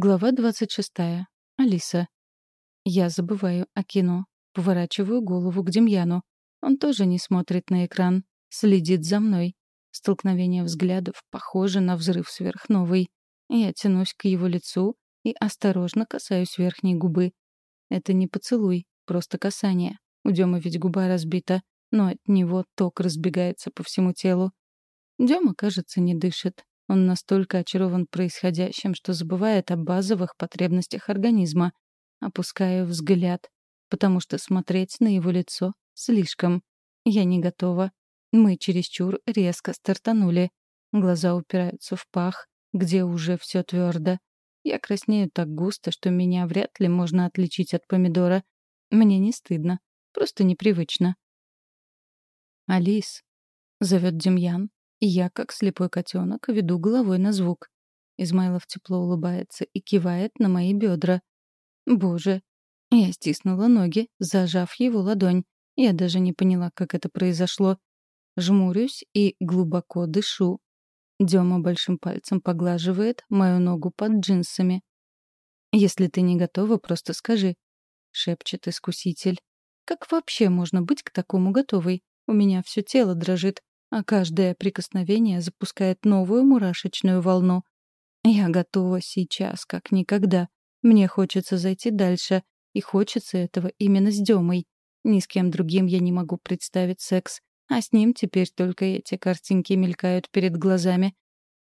Глава 26. Алиса. Я забываю о кино. Поворачиваю голову к Демьяну. Он тоже не смотрит на экран. Следит за мной. Столкновение взглядов похоже на взрыв сверхновой. Я тянусь к его лицу и осторожно касаюсь верхней губы. Это не поцелуй, просто касание. У Демы ведь губа разбита, но от него ток разбегается по всему телу. Дема, кажется, не дышит. Он настолько очарован происходящим, что забывает о базовых потребностях организма. Опускаю взгляд, потому что смотреть на его лицо слишком. Я не готова. Мы чересчур резко стартанули. Глаза упираются в пах, где уже все твердо. Я краснею так густо, что меня вряд ли можно отличить от помидора. Мне не стыдно, просто непривычно. «Алис», — зовет Демьян, я, как слепой котенок, веду головой на звук. Измайлов тепло улыбается и кивает на мои бедра. Боже. Я стиснула ноги, зажав его ладонь. Я даже не поняла, как это произошло. Жмурюсь и глубоко дышу. Дема большим пальцем поглаживает мою ногу под джинсами. «Если ты не готова, просто скажи», — шепчет искуситель. «Как вообще можно быть к такому готовой? У меня все тело дрожит а каждое прикосновение запускает новую мурашечную волну. Я готова сейчас, как никогда. Мне хочется зайти дальше, и хочется этого именно с Демой. Ни с кем другим я не могу представить секс, а с ним теперь только эти картинки мелькают перед глазами.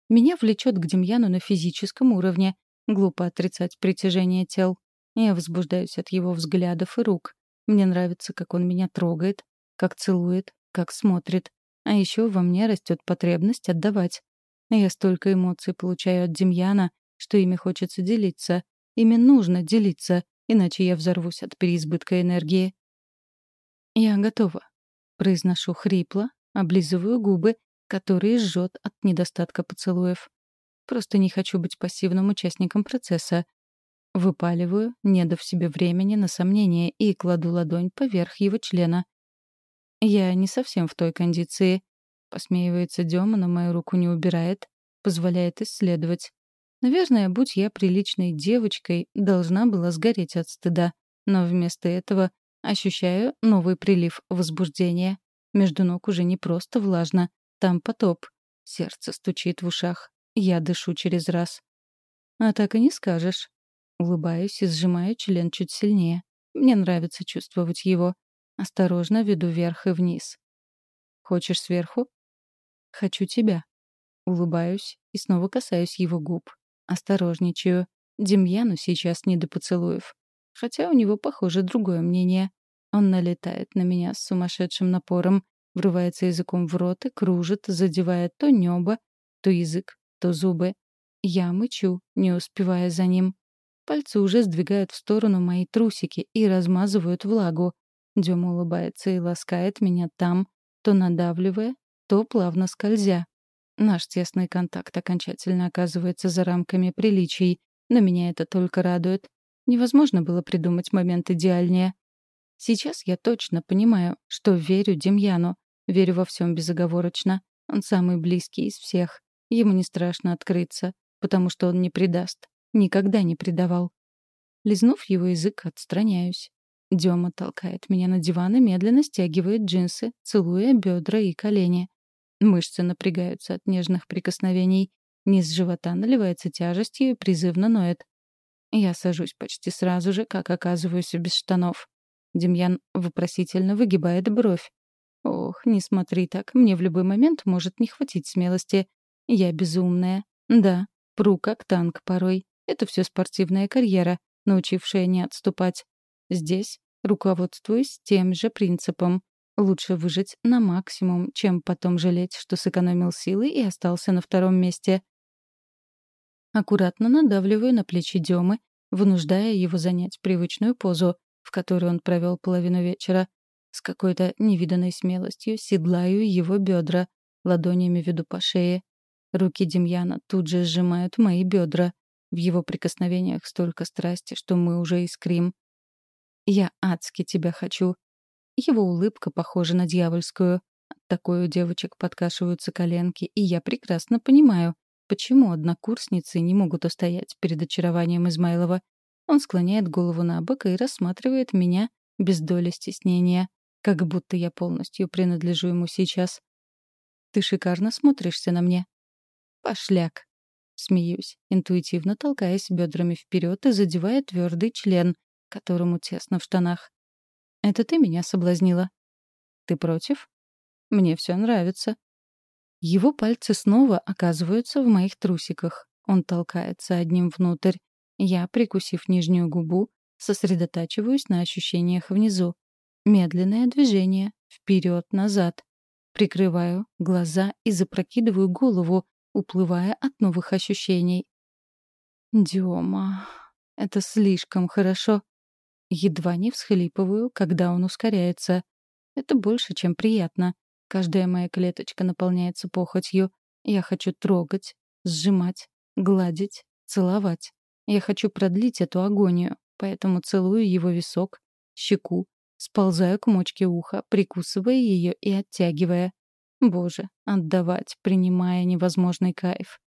Меня влечет к Демьяну на физическом уровне. Глупо отрицать притяжение тел. Я возбуждаюсь от его взглядов и рук. Мне нравится, как он меня трогает, как целует, как смотрит. А еще во мне растет потребность отдавать. Я столько эмоций получаю от Демьяна, что ими хочется делиться. Ими нужно делиться, иначе я взорвусь от переизбытка энергии. «Я готова», — произношу хрипло, облизываю губы, которые жжет от недостатка поцелуев. Просто не хочу быть пассивным участником процесса. Выпаливаю, не дав себе времени на сомнение, и кладу ладонь поверх его члена. Я не совсем в той кондиции. Посмеивается Дема, но мою руку не убирает, позволяет исследовать. Наверное, будь я приличной девочкой, должна была сгореть от стыда. Но вместо этого ощущаю новый прилив возбуждения. Между ног уже не просто влажно, там потоп. Сердце стучит в ушах. Я дышу через раз. А так и не скажешь. Улыбаюсь и сжимаю член чуть сильнее. Мне нравится чувствовать его. Осторожно веду вверх и вниз. «Хочешь сверху?» «Хочу тебя». Улыбаюсь и снова касаюсь его губ. Осторожничаю. Демьяну сейчас не до поцелуев. Хотя у него, похоже, другое мнение. Он налетает на меня с сумасшедшим напором, врывается языком в рот и кружит, задевая то небо, то язык, то зубы. Я мычу, не успевая за ним. Пальцы уже сдвигают в сторону мои трусики и размазывают влагу. Дема улыбается и ласкает меня там, то надавливая, то плавно скользя. Наш тесный контакт окончательно оказывается за рамками приличий, но меня это только радует. Невозможно было придумать момент идеальнее. Сейчас я точно понимаю, что верю Демьяну, верю во всем безоговорочно. Он самый близкий из всех. Ему не страшно открыться, потому что он не предаст. Никогда не предавал. Лизнув его язык, отстраняюсь. Дема толкает меня на диван и медленно стягивает джинсы, целуя бедра и колени. Мышцы напрягаются от нежных прикосновений. Низ живота наливается тяжестью и призывно ноет. Я сажусь почти сразу же, как оказываюсь без штанов. Демьян вопросительно выгибает бровь. Ох, не смотри так, мне в любой момент может не хватить смелости. Я безумная. Да, пру как танк порой. Это все спортивная карьера, научившая не отступать. Здесь руководствуюсь тем же принципом. Лучше выжить на максимум, чем потом жалеть, что сэкономил силы и остался на втором месте. Аккуратно надавливаю на плечи Демы, вынуждая его занять привычную позу, в которой он провел половину вечера. С какой-то невиданной смелостью седлаю его бедра, ладонями веду по шее. Руки Демьяна тут же сжимают мои бедра. В его прикосновениях столько страсти, что мы уже искрим. Я адски тебя хочу». Его улыбка похожа на дьявольскую. От такой у девочек подкашиваются коленки, и я прекрасно понимаю. почему однокурсницы не могут устоять перед очарованием Измайлова. Он склоняет голову на бок и рассматривает меня без доли стеснения, как будто я полностью принадлежу ему сейчас. «Ты шикарно смотришься на мне». «Пошляк». Смеюсь, интуитивно толкаясь бедрами вперед и задевая твердый член, которому тесно в штанах. «Это ты меня соблазнила?» «Ты против?» «Мне все нравится». Его пальцы снова оказываются в моих трусиках. Он толкается одним внутрь. Я, прикусив нижнюю губу, сосредотачиваюсь на ощущениях внизу. Медленное движение. Вперед-назад. Прикрываю глаза и запрокидываю голову, уплывая от новых ощущений. Дема, это слишком хорошо. Едва не всхлипываю, когда он ускоряется. Это больше, чем приятно. Каждая моя клеточка наполняется похотью. Я хочу трогать, сжимать, гладить, целовать. Я хочу продлить эту агонию, поэтому целую его висок, щеку, сползаю к мочке уха, прикусывая ее и оттягивая. Боже, отдавать, принимая невозможный кайф.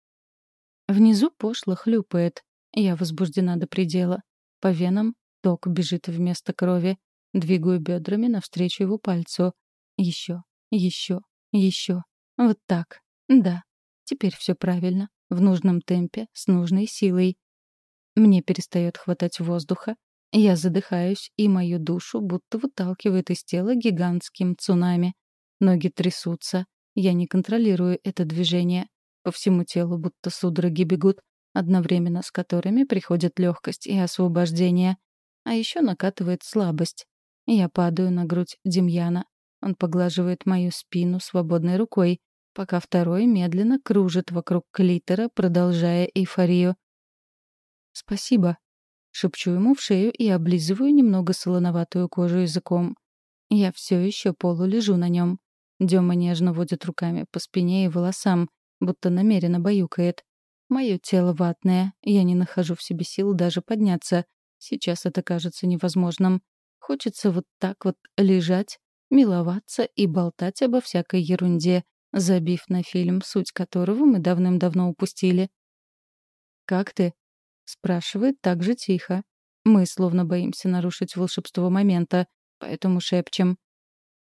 Внизу пошло хлюпает. Я возбуждена до предела. По венам ток бежит вместо крови. Двигаю бедрами навстречу его пальцу. Еще, еще, еще. Вот так. Да. Теперь все правильно. В нужном темпе, с нужной силой. Мне перестает хватать воздуха. Я задыхаюсь, и мою душу будто выталкивает из тела гигантским цунами. Ноги трясутся. Я не контролирую это движение. По всему телу будто судороги бегут, одновременно с которыми приходит легкость и освобождение. А еще накатывает слабость. Я падаю на грудь Демьяна. Он поглаживает мою спину свободной рукой, пока второй медленно кружит вокруг клитора, продолжая эйфорию. «Спасибо», — шепчу ему в шею и облизываю немного солоноватую кожу языком. Я все еще полулежу на нем. Дема нежно водит руками по спине и волосам, будто намеренно баюкает. Мое тело ватное, я не нахожу в себе сил даже подняться. Сейчас это кажется невозможным. Хочется вот так вот лежать, миловаться и болтать обо всякой ерунде, забив на фильм, суть которого мы давным-давно упустили. «Как ты?» — спрашивает так же тихо. Мы словно боимся нарушить волшебство момента, поэтому шепчем.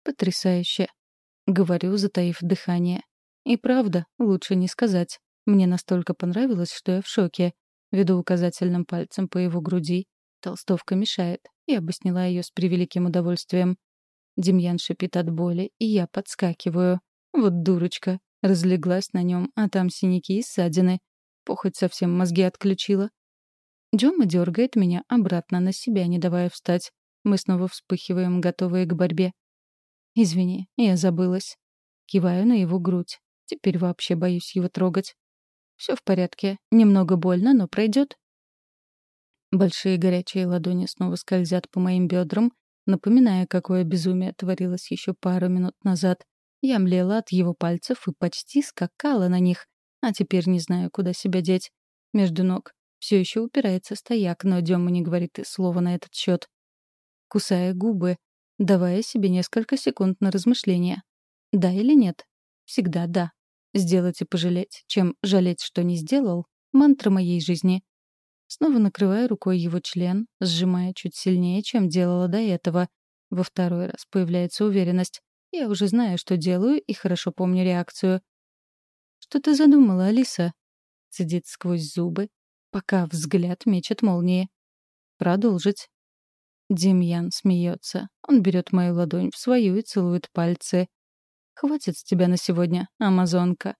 «Потрясающе!» — говорю, затаив дыхание. И правда, лучше не сказать. Мне настолько понравилось, что я в шоке. Веду указательным пальцем по его груди. Толстовка мешает. Я бы сняла ее с превеликим удовольствием. Демьян шипит от боли, и я подскакиваю. Вот дурочка. Разлеглась на нем, а там синяки и ссадины. Похоть совсем мозги отключила. Джома дергает меня обратно на себя, не давая встать. Мы снова вспыхиваем, готовые к борьбе. «Извини, я забылась». Киваю на его грудь. Теперь вообще боюсь его трогать. Все в порядке. Немного больно, но пройдет. Большие горячие ладони снова скользят по моим бедрам, напоминая, какое безумие творилось еще пару минут назад. Я млела от его пальцев и почти скакала на них, а теперь не знаю, куда себя деть. Между ног все еще упирается стояк, но Дема не говорит и слова на этот счет. Кусая губы, давая себе несколько секунд на размышление. Да или нет? Всегда да. Сделать и пожалеть, чем жалеть, что не сделал — мантра моей жизни. Снова накрываю рукой его член, сжимая чуть сильнее, чем делала до этого. Во второй раз появляется уверенность. Я уже знаю, что делаю, и хорошо помню реакцию. «Что ты задумала, Алиса?» Цедит сквозь зубы, пока взгляд мечет молнии. «Продолжить». Демьян смеется. Он берет мою ладонь в свою и целует пальцы. «Хватит с тебя на сегодня, амазонка».